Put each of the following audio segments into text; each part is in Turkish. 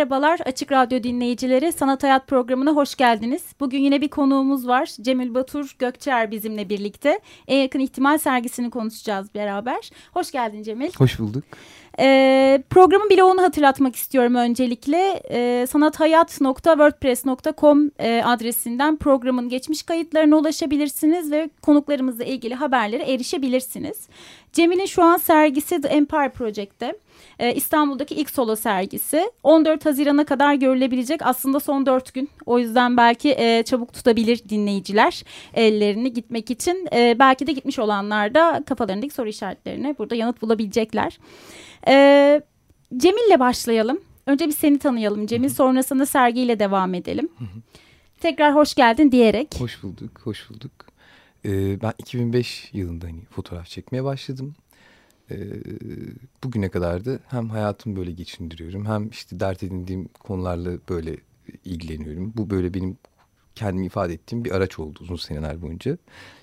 Merhabalar Açık Radyo dinleyicileri. Sanat Hayat programına hoş geldiniz. Bugün yine bir konuğumuz var. Cemil Batur Gökçer bizimle birlikte. En yakın ihtimal sergisini konuşacağız beraber. Hoş geldin Cemil. Hoş bulduk. Ee, programın bloğunu hatırlatmak istiyorum öncelikle. Ee, sanathayat.wordpress.com e, adresinden programın geçmiş kayıtlarına ulaşabilirsiniz ve konuklarımızla ilgili haberlere erişebilirsiniz. Cemil'in şu an sergisi The Empire Project'te. Ee, İstanbul'daki ilk solo sergisi. 14 Haziran'a kadar görülebilecek aslında son 4 gün. O yüzden belki e, çabuk tutabilir dinleyiciler ellerini gitmek için. E, belki de gitmiş olanlar da kafalarındaki soru işaretlerine burada yanıt bulabilecekler. Ee, Cemil'le başlayalım. Önce bir seni tanıyalım Cemil. Sonrasında sergiyle devam edelim. Tekrar hoş geldin diyerek. Hoş bulduk, hoş bulduk. Ee, ben 2005 yılında hani fotoğraf çekmeye başladım. Ee, bugüne kadar da hem hayatımı böyle geçindiriyorum hem işte dert edindiğim konularla böyle ilgileniyorum. Bu böyle benim kendimi ifade ettiğim bir araç oldu uzun seneler boyunca.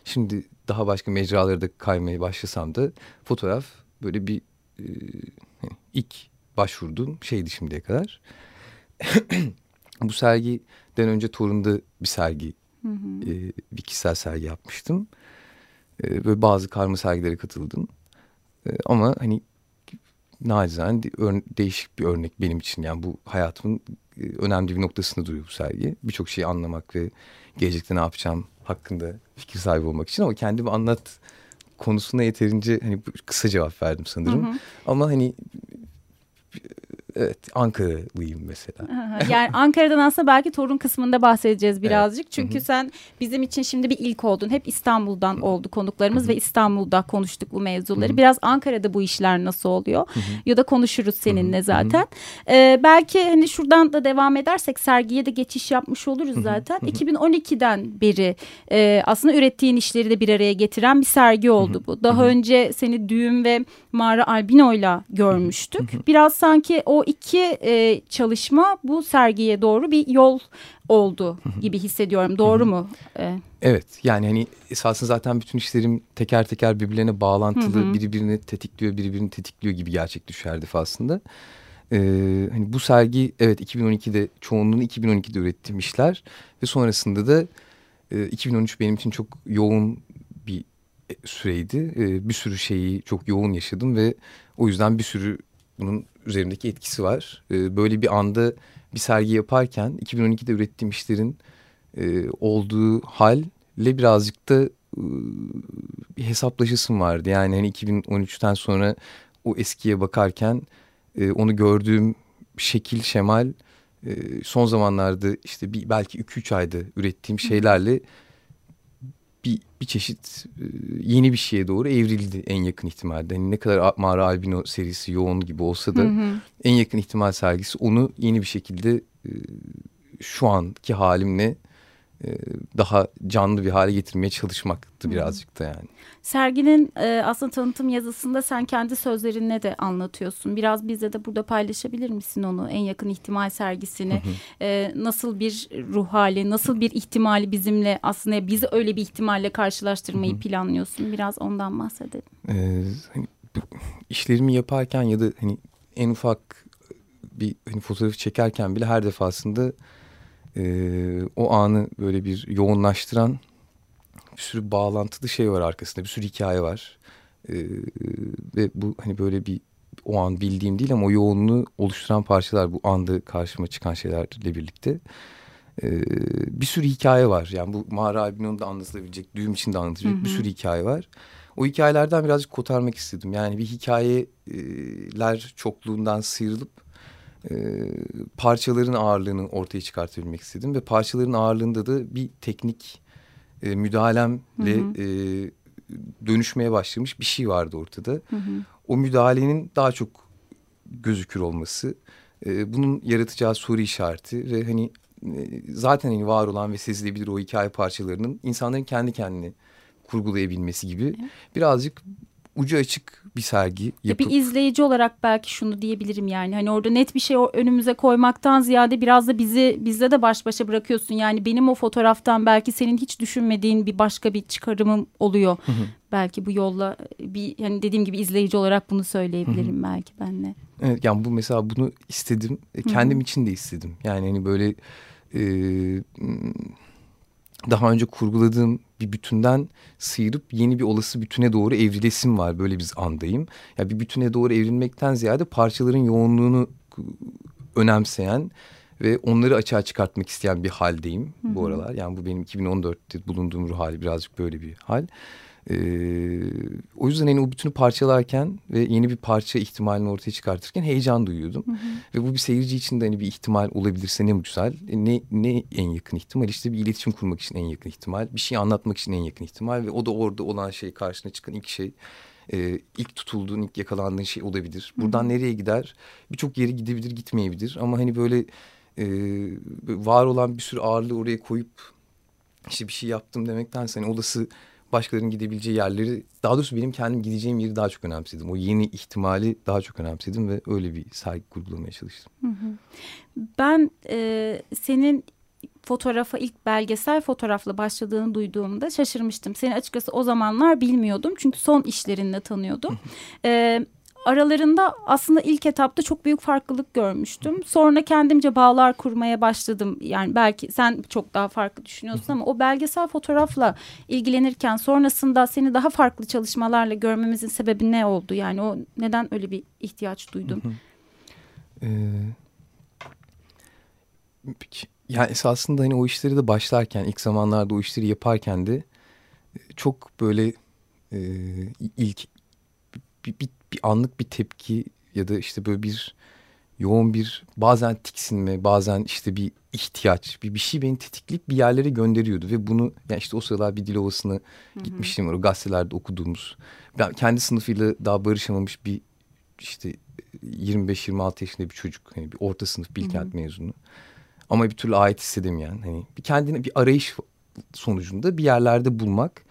Şimdi daha başka mecralara da kaymaya başlasam da fotoğraf böyle bir e, ilk başvurduğum şeydi şimdiye kadar. Bu sergiden önce Torun'da bir sergi, hı hı. E, bir kişisel sergi yapmıştım. E, böyle bazı karma sergilere katıldım. E, ama hani nacizane değişik bir örnek benim için. Yani bu hayatımın e, önemli bir noktasında duruyor bu sergi. Birçok şeyi anlamak ve gelecekte ne yapacağım hakkında fikir sahibi olmak için ama kendimi anlat konusuna yeterince hani kısa cevap verdim sanırım. Hı hı. Ama hani Evet Ankaralıyım mesela. yani Ankara'dan aslında belki torun kısmında bahsedeceğiz birazcık. Evet. Çünkü sen bizim için şimdi bir ilk oldun. Hep İstanbul'dan oldu konuklarımız ve İstanbul'da konuştuk bu mevzuları. Biraz Ankara'da bu işler nasıl oluyor? Ya da konuşuruz seninle zaten. Ee, belki hani şuradan da devam edersek sergiye de geçiş yapmış oluruz zaten. 2012'den beri e, aslında ürettiğin işleri de bir araya getiren bir sergi oldu bu. Daha önce seni Düğüm ve Mağara Albino'yla görmüştük. Biraz sanki o iki e, çalışma bu sergiye doğru bir yol oldu gibi hissediyorum. Doğru mu? Ee, evet yani hani esasında zaten bütün işlerim teker teker birbirlerine bağlantılı, birbirini tetikliyor, birbirini tetikliyor gibi gerçek düşer defasında. Ee, hani bu sergi evet 2012'de çoğunluğunu 2012'de ürettiğim işler ve sonrasında da e, 2013 benim için çok yoğun bir e, süreydi. E, bir sürü şeyi çok yoğun yaşadım ve o yüzden bir sürü bunun üzerimdeki etkisi var. E, böyle bir anda bir sergi yaparken 2012'de ürettiğim işlerin e, olduğu halle birazcık da e, bir hesaplaşısım vardı. Yani hani 2013'ten sonra o eskiye bakarken e, onu gördüğüm şekil, şemal e, son zamanlarda işte bir, belki 2-3 ayda ürettiğim şeylerle bir, bir çeşit e, yeni bir şeye doğru evrildi en yakın ihtimalle. Yani ne kadar Mağara Albino serisi yoğun gibi olsa da hı hı. en yakın ihtimal sergisi onu yeni bir şekilde e, şu anki halimle daha canlı bir hale getirmeye çalışmaktı birazcık da yani. Serginin e, aslında tanıtım yazısında sen kendi sözlerinle de anlatıyorsun. Biraz bize de burada paylaşabilir misin onu? En yakın ihtimal sergisini e, nasıl bir ruh hali, nasıl bir ihtimali bizimle aslında bizi öyle bir ihtimalle karşılaştırmayı planlıyorsun? Biraz ondan bahsedelim. Ee, hani, işlerimi yaparken ya da hani en ufak bir hani fotoğrafı çekerken bile her defasında e, o anı böyle bir yoğunlaştıran bir sürü bağlantılı şey var arkasında bir sürü hikaye var. E, ve bu hani böyle bir o an bildiğim değil ama o yoğunluğu oluşturan parçalar bu anda karşıma çıkan şeylerle birlikte. E, bir sürü hikaye var. Yani bu mağara albümünün de anlatılabilecek düğüm için de anlatılacak bir sürü hikaye var. O hikayelerden birazcık kotarmak istedim. Yani bir hikayeler çokluğundan sıyrılıp e, parçaların ağırlığını ortaya çıkartabilmek istedim. Ve parçaların ağırlığında da bir teknik e, müdahalemle hı hı. E, dönüşmeye başlamış bir şey vardı ortada. Hı hı. O müdahalenin daha çok gözükür olması, e, bunun yaratacağı soru işareti ve hani e, zaten hani var olan ve sezilebilir o hikaye parçalarının insanların kendi kendini kurgulayabilmesi gibi evet. birazcık ucu açık bir sergi yapıp... Bir izleyici olarak belki şunu diyebilirim yani hani orada net bir şey önümüze koymaktan ziyade biraz da bizi bizde de baş başa bırakıyorsun. Yani benim o fotoğraftan belki senin hiç düşünmediğin bir başka bir çıkarımım oluyor. belki bu yolla bir yani dediğim gibi izleyici olarak bunu söyleyebilirim belki ben de. Evet yani bu mesela bunu istedim. E, kendim için de istedim. Yani hani böyle e, daha önce kurguladığım bir bütünden sıyırıp yeni bir olası bütüne doğru evrilesim var. Böyle bir andayım. Ya yani bir bütüne doğru evrilmekten ziyade parçaların yoğunluğunu önemseyen ve onları açığa çıkartmak isteyen bir haldeyim Hı -hı. bu aralar. Yani bu benim 2014'te bulunduğum ruh hali birazcık böyle bir hal. Ee, o yüzden hani o bütünü parçalarken ve yeni bir parça ihtimalini ortaya çıkartırken heyecan duyuyordum. Hı hı. Ve bu bir seyirci için de hani bir ihtimal olabilirse ne güzel. E, ne, ne en yakın ihtimal? İşte bir iletişim kurmak için en yakın ihtimal. Bir şey anlatmak için en yakın ihtimal. Ve o da orada olan şey karşına çıkan ilk şey. E, ilk tutulduğun, ilk yakalandığın şey olabilir. Buradan hı hı. nereye gider? Birçok yere gidebilir, gitmeyebilir. Ama hani böyle e, var olan bir sürü ağırlığı oraya koyup işte bir şey yaptım demekten hani olası başkalarının gidebileceği yerleri daha doğrusu benim kendim gideceğim yeri daha çok önemsedim. O yeni ihtimali daha çok önemsedim ve öyle bir sergi kurgulamaya çalıştım. Hı hı. Ben e, senin fotoğrafa ilk belgesel fotoğrafla başladığını duyduğumda şaşırmıştım. Seni açıkçası o zamanlar bilmiyordum çünkü son işlerinle tanıyordum. ee, aralarında aslında ilk etapta çok büyük farklılık görmüştüm. Sonra kendimce bağlar kurmaya başladım. Yani belki sen çok daha farklı düşünüyorsun ama o belgesel fotoğrafla ilgilenirken sonrasında seni daha farklı çalışmalarla görmemizin sebebi ne oldu? Yani o neden öyle bir ihtiyaç duydun? Ee, yani esasında hani o işleri de başlarken ilk zamanlarda o işleri yaparken de e, çok böyle e, ilk bir, bir bir anlık bir tepki ya da işte böyle bir yoğun bir bazen tiksinme bazen işte bir ihtiyaç bir bir şey beni tetikleyip bir yerlere gönderiyordu ve bunu yani işte o sıralar bir dil ovasına gitmiştim. O gazetelerde okuduğumuz ben kendi sınıfıyla daha barışamamış bir işte 25-26 yaşında bir çocuk hani bir orta sınıf Bilkent mezunu. Ama bir türlü ait hissedemeyen hani bir kendine bir arayış sonucunda bir yerlerde bulmak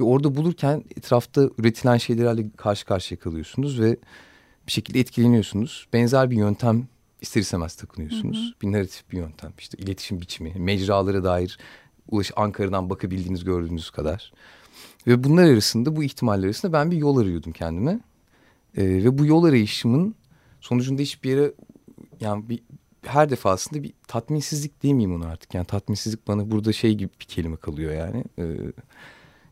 ve orada bulurken etrafta üretilen şeylerle karşı karşıya kalıyorsunuz ve bir şekilde etkileniyorsunuz. Benzer bir yöntem ister istemez takınıyorsunuz. Hı hı. Bir narratif bir yöntem. İşte iletişim biçimi, mecralara dair ulaş Ankara'dan bakabildiğiniz gördüğünüz kadar. Ve bunlar arasında bu ihtimaller arasında ben bir yol arıyordum kendime. Ee, ve bu yol arayışımın sonucunda hiçbir yere yani bir her defasında bir tatminsizlik demeyeyim onu artık. Yani tatminsizlik bana burada şey gibi bir kelime kalıyor yani. Ee,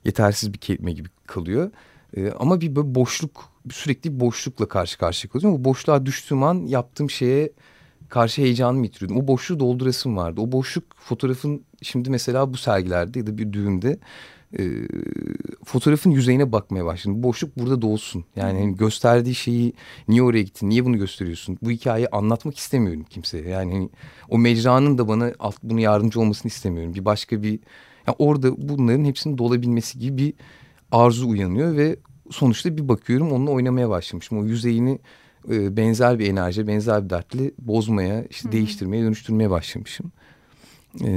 yetersiz bir kelime gibi kalıyor. E, ama bir böyle boşluk sürekli bir boşlukla karşı karşıya kalıyorum. O boşluğa düştüğüm an yaptığım şeye karşı heyecanımı yitiriyordum. O boşluğu doldurasım vardı. O boşluk fotoğrafın şimdi mesela bu sergilerde ya da bir düğünde e, fotoğrafın yüzeyine bakmaya başladım. Boşluk burada dolsun. Yani hani gösterdiği şeyi niye oraya gittin, niye bunu gösteriyorsun? Bu hikayeyi anlatmak istemiyorum kimseye. Yani hani, o mecranın da bana alt, bunu yardımcı olmasını istemiyorum. Bir başka bir yani orada bunların hepsinin dolabilmesi gibi bir arzu uyanıyor ve sonuçta bir bakıyorum onunla oynamaya başlamışım. O yüzeyini e, benzer bir enerji, benzer bir dertle bozmaya, işte Hı -hı. değiştirmeye, dönüştürmeye başlamışım. E,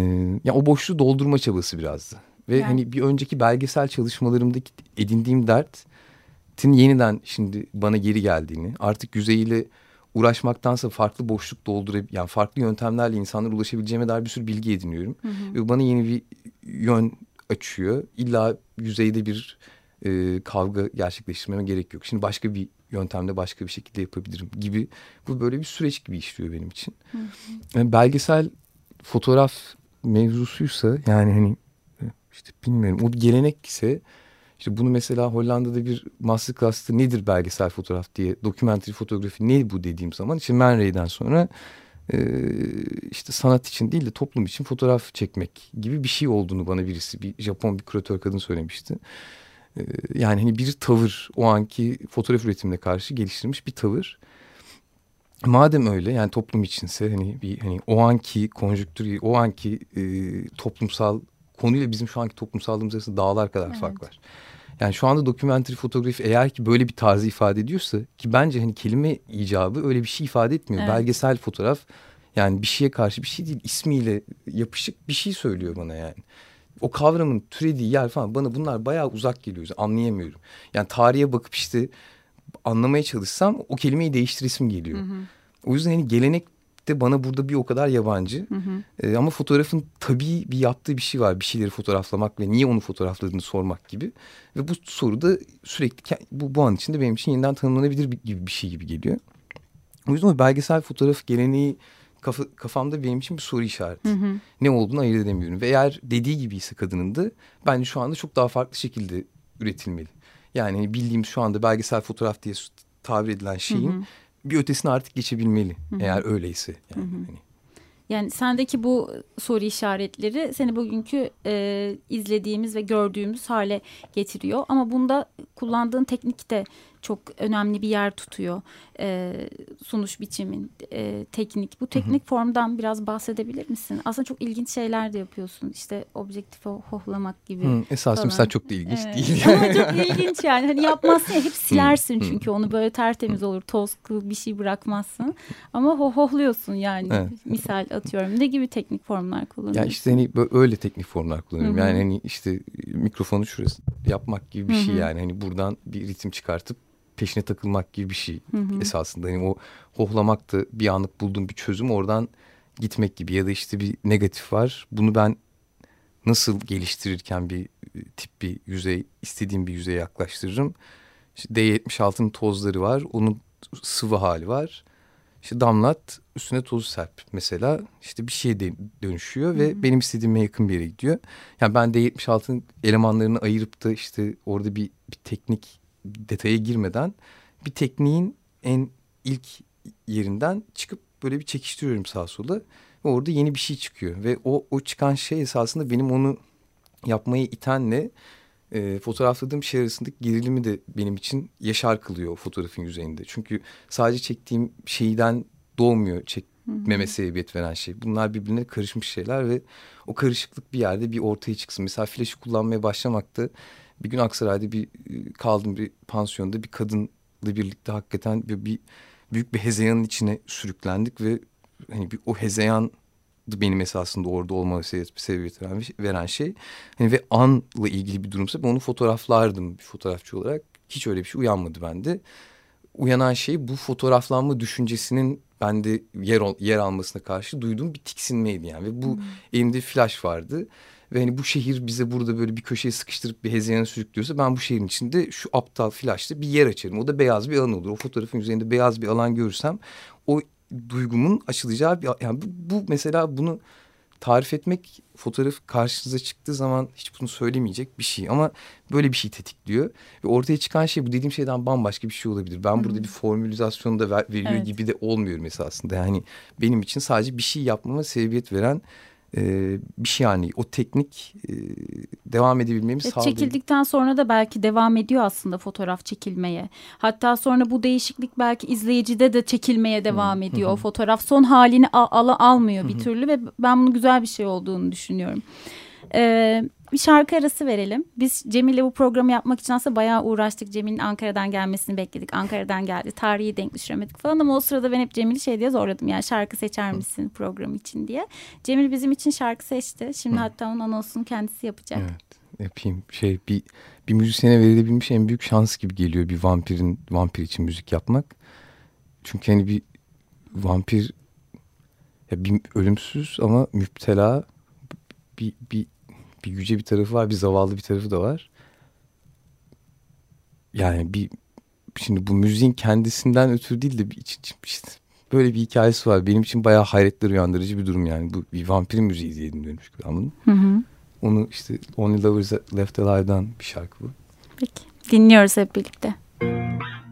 yani o boşluğu doldurma çabası birazdı. Ve yani. hani bir önceki belgesel çalışmalarımdaki edindiğim dertin yeniden şimdi bana geri geldiğini, artık yüzeyiyle uğraşmaktansa farklı boşluk doldurabilir, yani farklı yöntemlerle insanlara ulaşabileceğime dair bir sürü bilgi ediniyorum. Hı hı. Ve bana yeni bir yön açıyor. İlla yüzeyde bir e, kavga gerçekleştirmeme gerek yok. Şimdi başka bir yöntemle başka bir şekilde yapabilirim gibi. Bu böyle bir süreç gibi işliyor benim için. Hı hı. Yani belgesel fotoğraf mevzusuysa yani hani e, işte bilmiyorum o bir gelenek ise işte bunu mesela Hollanda'da bir masterclass'ta nedir belgesel fotoğraf diye dokumentary fotoğrafı ne bu dediğim zaman işte Man Ray'den sonra e, işte sanat için değil de toplum için fotoğraf çekmek gibi bir şey olduğunu bana birisi bir Japon bir küratör kadın söylemişti. E, yani hani bir tavır o anki fotoğraf üretimine karşı geliştirilmiş bir tavır. Madem öyle yani toplum içinse hani bir hani o anki konjüktür o anki e, toplumsal konuyla bizim şu anki toplumsallığımız arasında dağlar kadar evet. fark var. Yani şu anda dokumentary fotoğrafı eğer ki böyle bir tarzı ifade ediyorsa ki bence hani kelime icabı öyle bir şey ifade etmiyor. Evet. Belgesel fotoğraf yani bir şeye karşı bir şey değil ismiyle yapışık bir şey söylüyor bana yani. O kavramın türediği yer falan bana bunlar bayağı uzak geliyor. anlayamıyorum. Yani tarihe bakıp işte anlamaya çalışsam o kelimeyi değiştiresim geliyor. O yüzden hani gelenek de bana burada bir o kadar yabancı. Ee, ama fotoğrafın tabii bir yaptığı bir şey var. Bir şeyleri fotoğraflamak ve niye onu fotoğrafladığını sormak gibi. Ve bu soru da sürekli bu, bu an içinde benim için yeniden tanımlanabilir bir, gibi bir şey gibi geliyor. O yüzden o belgesel fotoğraf geleneği kafa, kafamda benim için bir soru işareti. Ne olduğunu ayırt edemiyorum. Ve eğer dediği gibiyse kadının da bence şu anda çok daha farklı şekilde üretilmeli. Yani bildiğimiz şu anda belgesel fotoğraf diye tabir edilen şeyin bir ötesine artık geçebilmeli. Eğer öyleyse. Yani, hani. Yani sendeki bu soru işaretleri seni bugünkü e, izlediğimiz ve gördüğümüz hale getiriyor. Ama bunda kullandığın teknik de çok önemli bir yer tutuyor. E, sunuş biçimin, e, teknik. Bu teknik formdan biraz bahsedebilir misin? Aslında çok ilginç şeyler de yapıyorsun. İşte objektife hohlamak gibi. Hı, falan. mesela çok da ilginç Evet. değil. Ama çok ilginç yani. Hani yapmazsın ya hep silersin çünkü onu böyle tertemiz olur. Toz bir şey bırakmazsın. Ama ho hohluyorsun yani. Evet. Misal atıyorum. Ne gibi teknik formlar kullanıyorsun? Ya işte hani böyle öyle teknik formlar kullanıyorum. Hı hı. Yani hani işte mikrofonu şurası yapmak gibi bir Hı şey hı. yani. Hani buradan bir ritim çıkartıp peşine takılmak gibi bir şey esasında. Hani o hohlamak da bir anlık bulduğum bir çözüm oradan gitmek gibi. Ya da işte bir negatif var. Bunu ben nasıl geliştirirken bir e, tip bir yüzey istediğim bir yüzeye yaklaştırırım. İşte D76'nın tozları var. Onun sıvı hali var. İşte damlat üstüne tozu serp mesela işte bir şeye de dönüşüyor ve benim istediğime yakın bir yere gidiyor. Yani ben de 76'nın elemanlarını ayırıp da işte orada bir, bir teknik detaya girmeden bir tekniğin en ilk yerinden çıkıp böyle bir çekiştiriyorum sağa sola ve orada yeni bir şey çıkıyor ve o o çıkan şey esasında benim onu yapmaya itenle e, fotoğrafladığım şey arasındaki gerilimi de benim için yaşar kılıyor o fotoğrafın yüzeyinde. Çünkü sadece çektiğim şeyden doğmuyor çekmeme sebebiyet veren şey. Bunlar birbirine karışmış şeyler ve o karışıklık bir yerde bir ortaya çıksın. Mesela flaşı kullanmaya başlamakta bir gün Aksaray'da bir e, kaldım bir pansiyonda bir kadınla birlikte hakikaten bir, bir büyük bir hezeyanın içine sürüklendik ve hani bir o hezeyan benim esasında orada olma sebebiyet, veren, veren şey. Hani ve anla ilgili bir durumsa ben onu fotoğraflardım bir fotoğrafçı olarak. Hiç öyle bir şey uyanmadı bende. Uyanan şey bu fotoğraflanma düşüncesinin bende yer, yer almasına karşı duyduğum bir tiksinmeydi yani. Ve bu elimde flash vardı. Ve hani bu şehir bize burada böyle bir köşeye sıkıştırıp bir hezeyana sürüklüyorsa ben bu şehrin içinde şu aptal flashta bir yer açarım. O da beyaz bir alan olur. O fotoğrafın üzerinde beyaz bir alan görürsem o duygumun açılacağı bir yani bu, bu mesela bunu tarif etmek fotoğraf karşınıza çıktığı zaman hiç bunu söylemeyecek bir şey ama böyle bir şey tetikliyor ve ortaya çıkan şey bu dediğim şeyden bambaşka bir şey olabilir. Ben burada bir formülizasyon da ver, veriyor Evet. gibi de olmuyorum esasında. Yani benim için sadece bir şey yapmama sebebiyet veren e, bir şey yani o teknik e, devam edebilmemi Ve sağlıyor. çekildikten sonra da belki devam ediyor aslında fotoğraf çekilmeye. Hatta sonra bu değişiklik belki izleyicide de çekilmeye devam ediyor. O fotoğraf son halini al, al- almıyor bir türlü ve ben bunun güzel bir şey olduğunu düşünüyorum. Ee, bir şarkı arası verelim. Biz Cemil'le bu programı yapmak için aslında bayağı uğraştık. Cemil'in Ankara'dan gelmesini bekledik. Ankara'dan geldi. Tarihi denk düşüremedik falan ama o sırada ben hep Cemil'i şey diye zorladım. Yani şarkı seçer misin program için diye. Cemil bizim için şarkı seçti. Şimdi hatta onun anonsunu kendisi yapacak. Evet yapayım şey bir bir müzisyene verilebilmiş en büyük şans gibi geliyor bir vampirin vampir için müzik yapmak. Çünkü hani bir vampir ya bir ölümsüz ama müptela bir bir bir yüce bir tarafı var, bir zavallı bir tarafı da var. Yani bir şimdi bu müziğin kendisinden ötürü değil de bir iç, işte böyle bir hikayesi var. Benim için bayağı hayretler uyandırıcı bir durum yani. Bu bir vampirin müziği diye. Hı hı. Onu işte Only Lovers Left Alive'dan bir şarkı bu. Peki. Dinliyoruz hep birlikte. Thank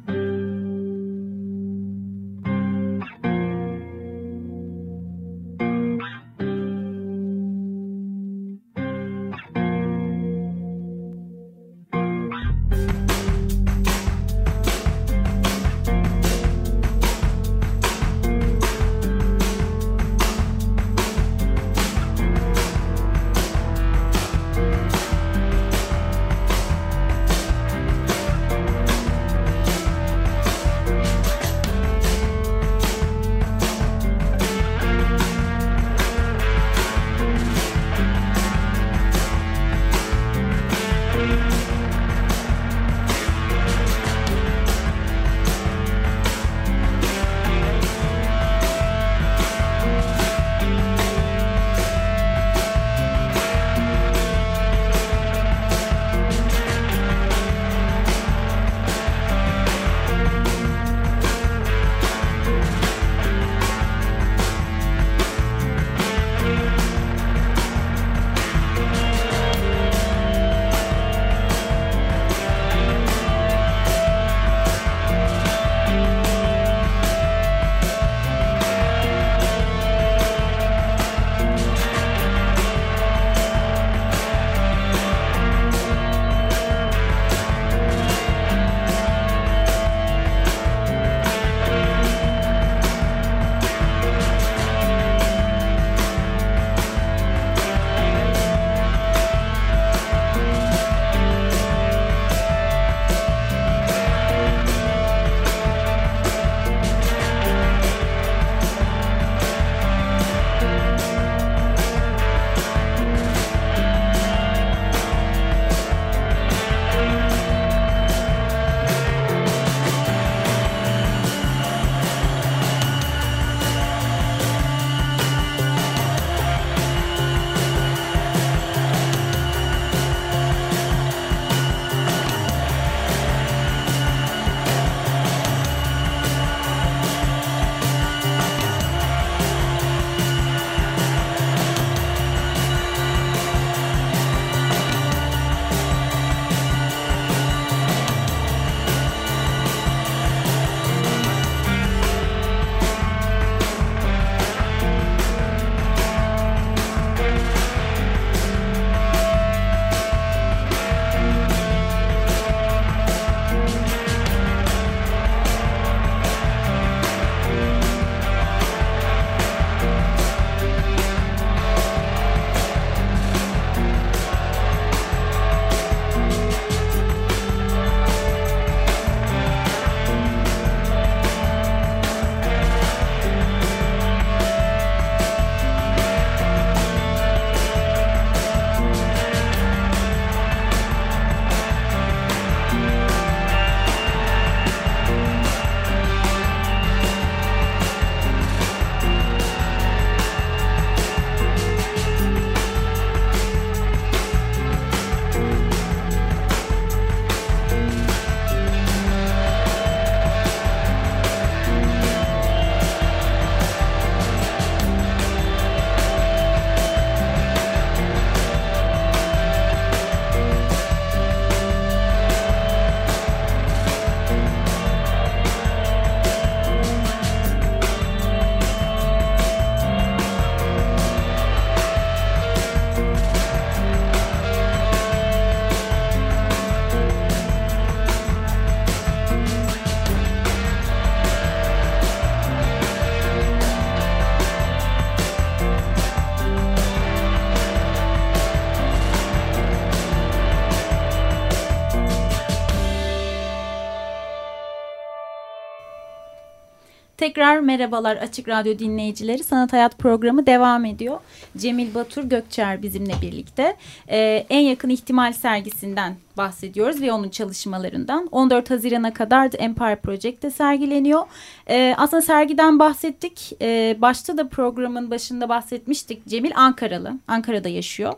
Tekrar merhabalar Açık Radyo dinleyicileri. Sanat Hayat programı devam ediyor. Cemil Batur Gökçer bizimle birlikte. Ee, en yakın ihtimal sergisinden bahsediyoruz ve onun çalışmalarından. 14 Haziran'a kadar The Empire Project'te sergileniyor. Ee, aslında sergiden bahsettik. Ee, başta da programın başında bahsetmiştik. Cemil Ankaralı. Ankara'da yaşıyor.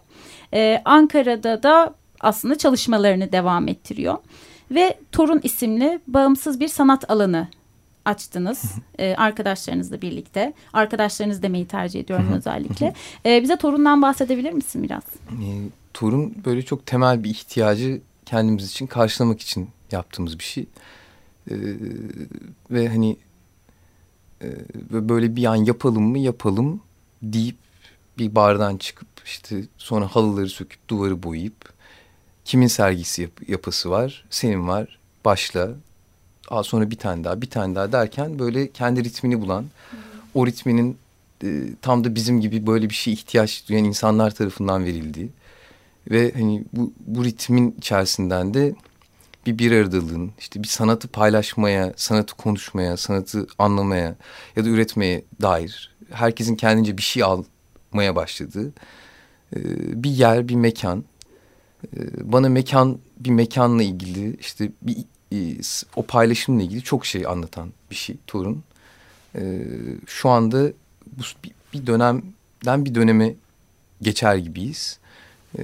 Ee, Ankara'da da aslında çalışmalarını devam ettiriyor. Ve Torun isimli bağımsız bir sanat alanı açtınız e, arkadaşlarınızla birlikte. Arkadaşlarınız demeyi tercih ediyorum özellikle. E, bize torundan bahsedebilir misin biraz? E, torun böyle çok temel bir ihtiyacı kendimiz için karşılamak için yaptığımız bir şey. E, ve hani e, böyle bir an yapalım mı yapalım deyip bir bardan çıkıp işte sonra halıları söküp duvarı boyayıp kimin sergisi yap yapası var senin var başla Aa, sonra bir tane daha bir tane daha derken böyle kendi ritmini bulan o ritminin e, tam da bizim gibi böyle bir şey ihtiyaç duyan insanlar tarafından verildiği ve hani bu, bu ritmin içerisinden de bir bir aradalığın işte bir sanatı paylaşmaya, sanatı konuşmaya, sanatı anlamaya ya da üretmeye dair herkesin kendince bir şey almaya başladığı e, bir yer, bir mekan. E, bana mekan bir mekanla ilgili işte bir o paylaşımla ilgili çok şey anlatan bir şey Torun. E, şu anda bu bir dönemden bir döneme geçer gibiyiz. E,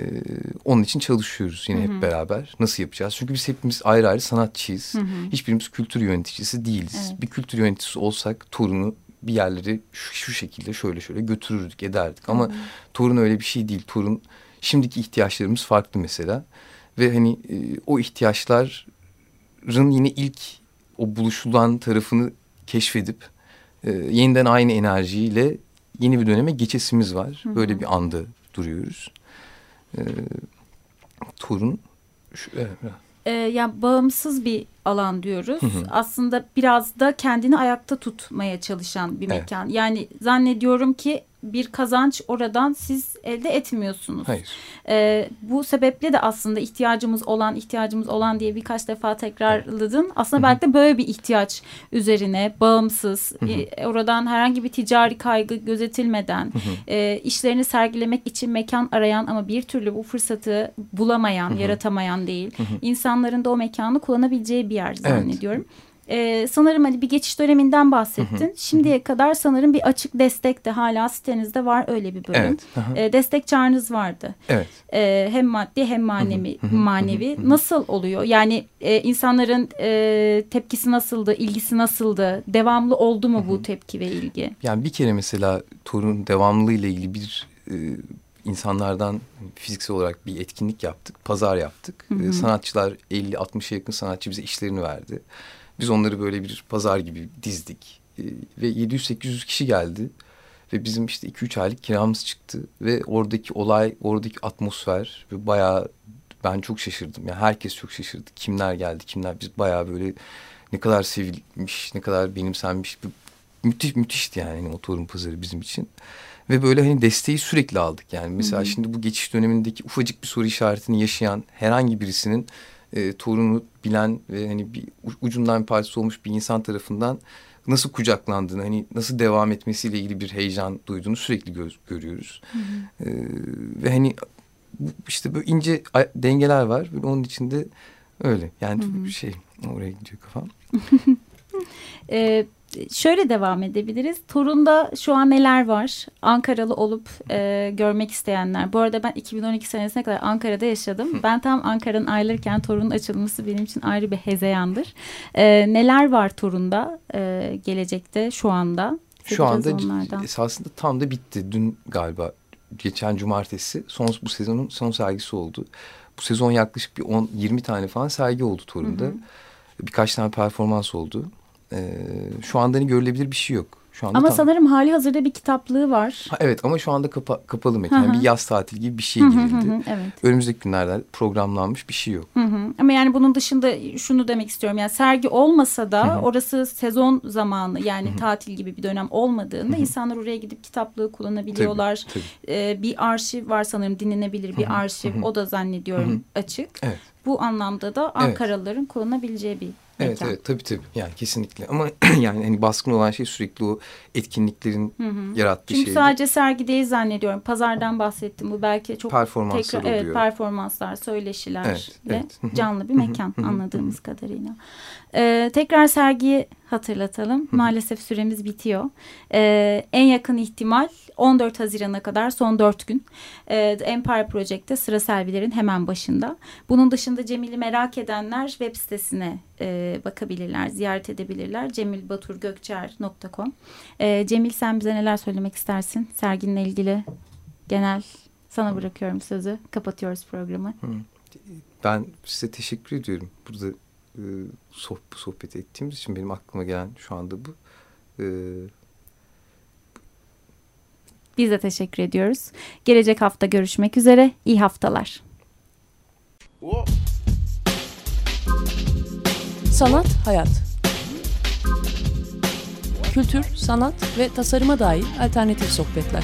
onun için çalışıyoruz yine Hı -hı. hep beraber. Nasıl yapacağız? Çünkü biz hepimiz ayrı ayrı sanatçıyız. Hı -hı. Hiçbirimiz kültür yöneticisi değiliz. Evet. Bir kültür yöneticisi olsak Torun'u bir yerleri şu, şu şekilde şöyle şöyle götürürdük ederdik. Ama Hı -hı. Torun öyle bir şey değil. Torun şimdiki ihtiyaçlarımız farklı mesela. Ve hani e, o ihtiyaçlar Rın yine ilk o buluşulan tarafını keşfedip e, yeniden aynı enerjiyle yeni bir döneme geçesimiz var. Hı -hı. Böyle bir anda duruyoruz. E, Torun şu, evet, e, yani bağımsız bir alan diyoruz. Hı hı. Aslında biraz da kendini ayakta tutmaya çalışan bir mekan. Evet. Yani zannediyorum ki bir kazanç oradan siz elde etmiyorsunuz. Hayır. Ee, bu sebeple de aslında ihtiyacımız olan, ihtiyacımız olan diye birkaç defa tekrarladın. Aslında Hı -hı. belki de böyle bir ihtiyaç üzerine bağımsız, Hı -hı. E, oradan herhangi bir ticari kaygı gözetilmeden Hı -hı. E, işlerini sergilemek için mekan arayan ama bir türlü bu fırsatı bulamayan, Hı -hı. yaratamayan değil. Hı -hı. İnsanların da o mekanı kullanabileceği bir yer zannediyorum. Evet. Ee, sanırım hani bir geçiş döneminden bahsettin. Hı hı. Şimdiye kadar sanırım bir açık destek de hala sitenizde var öyle bir bölüm. Evet. Ee, destek çağrınız vardı. Evet. Ee, hem maddi hem manevi. Hı hı. manevi. Hı hı. Nasıl oluyor? Yani e, insanların e, tepkisi nasıldı? ilgisi nasıldı? Devamlı oldu mu hı hı. bu tepki ve ilgi? Yani bir kere mesela torun devamlılığı ile ilgili bir e, insanlardan fiziksel olarak bir etkinlik yaptık. Pazar yaptık. Hı hı. E, sanatçılar 50-60'a yakın sanatçı bize işlerini verdi. Biz onları böyle bir pazar gibi dizdik. E, ve 700-800 kişi geldi. Ve bizim işte 2-3 aylık kiramız çıktı. Ve oradaki olay, oradaki atmosfer ve bayağı ben çok şaşırdım. Yani herkes çok şaşırdı. Kimler geldi, kimler biz bayağı böyle ne kadar sevilmiş, ne kadar benimsenmiş. Müthiş müthişti yani motorun pazarı bizim için. Ve böyle hani desteği sürekli aldık yani. Mesela hı hı. şimdi bu geçiş dönemindeki ufacık bir soru işaretini yaşayan herhangi birisinin e, torunu bilen ve hani bir ucundan bir parçası olmuş bir insan tarafından nasıl kucaklandığını, hani nasıl devam etmesiyle ilgili bir heyecan duyduğunu sürekli gö görüyoruz. Hı hı. E, ve hani işte böyle ince dengeler var. Böyle onun içinde öyle. Yani hı hı. şey oraya gidiyor kafam. e, şöyle devam edebiliriz. Torun'da şu an neler var? Ankaralı olup e, görmek isteyenler. Bu arada ben 2012 senesine kadar Ankara'da yaşadım. Ben tam Ankara'nın ayrılırken Torun'un açılması benim için ayrı bir hezeyandır. E, neler var Torun'da e, gelecekte şu anda? Şu anda onlardan. esasında tam da bitti. Dün galiba geçen cumartesi son bu sezonun son sergisi oldu. Bu sezon yaklaşık bir 10-20 tane falan sergi oldu Torun'da. Hı hı. Birkaç tane performans oldu. Ee, şu anda hani görülebilir bir şey yok. Şu anda ama tam... sanırım hali hazırda bir kitaplığı var. Ha, evet ama şu anda kapa kapalı mekan. Yani bir yaz tatil gibi bir şey girildi. evet. Önümüzdeki günlerde programlanmış bir şey yok. Hı hı. Ama yani bunun dışında şunu demek istiyorum. Yani sergi olmasa da hı hı. orası sezon zamanı yani hı hı. tatil gibi bir dönem olmadığında hı hı. insanlar oraya gidip kitaplığı kullanabiliyorlar. Tabii, tabii. Ee, bir arşiv var sanırım dinlenebilir bir hı hı. arşiv. Hı hı. O da zannediyorum hı hı. açık. Evet. Bu anlamda da Ankaralıların evet. kullanabileceği bir Evet evet tabii tabii yani kesinlikle ama yani hani baskın olan şey sürekli o etkinliklerin yarattığı Çünkü şey. sadece sergi değil zannediyorum. Pazardan bahsettim. Bu belki çok Performanslar tekrar, evet, oluyor. performanslar, söyleşiler Evet, ve evet. Hı hı. canlı bir mekan anladığımız kadarıyla. Ee, tekrar sergiyi hatırlatalım. Maalesef süremiz bitiyor. Ee, en yakın ihtimal 14 Haziran'a kadar son 4 gün. Ee, Empire Project'te sıra servilerin hemen başında. Bunun dışında Cemil'i merak edenler web sitesine e, bakabilirler, ziyaret edebilirler. cemilbaturgökçer.com ee, Cemil sen bize neler söylemek istersin serginle ilgili genel sana bırakıyorum sözü. Kapatıyoruz programı. Ben size teşekkür ediyorum. Burada e, soh bu sohbet ettiğimiz için benim aklıma gelen şu anda bu. E, Biz de teşekkür ediyoruz. Gelecek hafta görüşmek üzere. İyi haftalar. Sanat, hayat. Kültür, sanat ve tasarıma dair alternatif sohbetler.